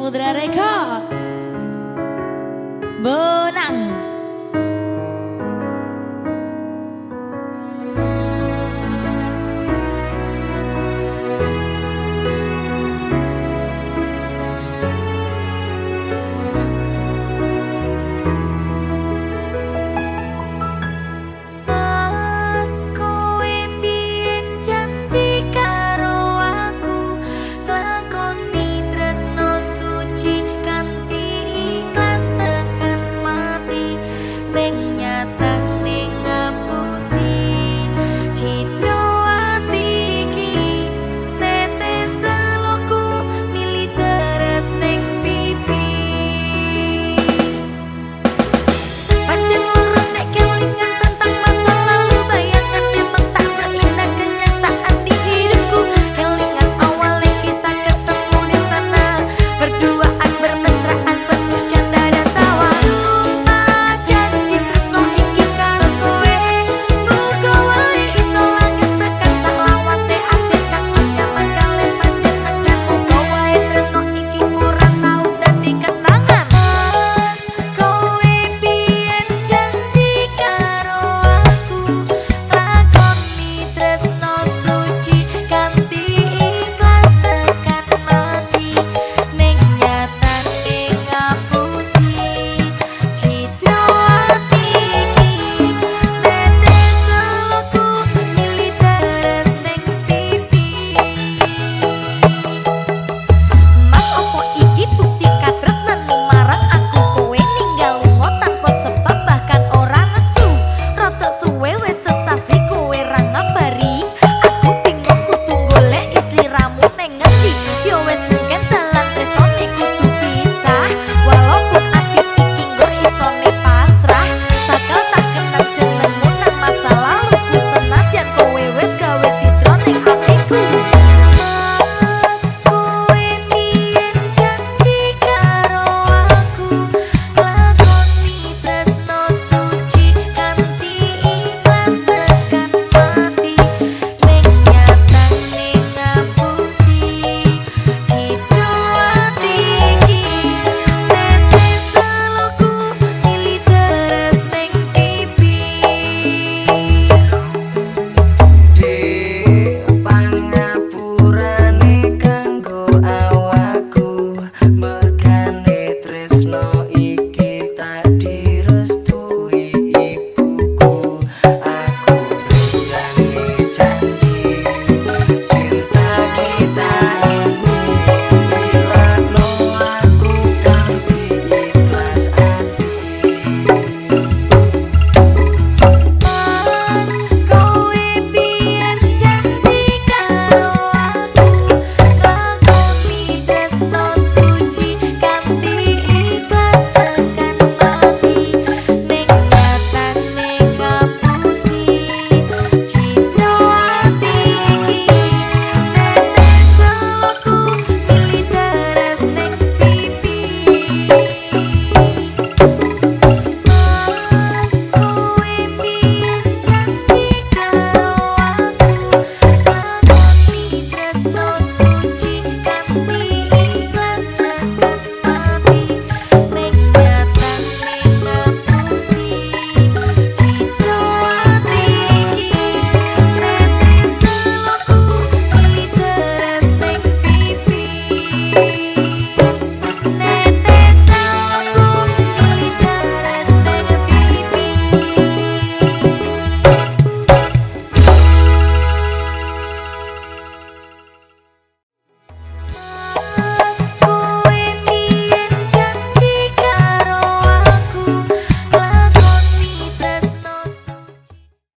Samudra Record Bonang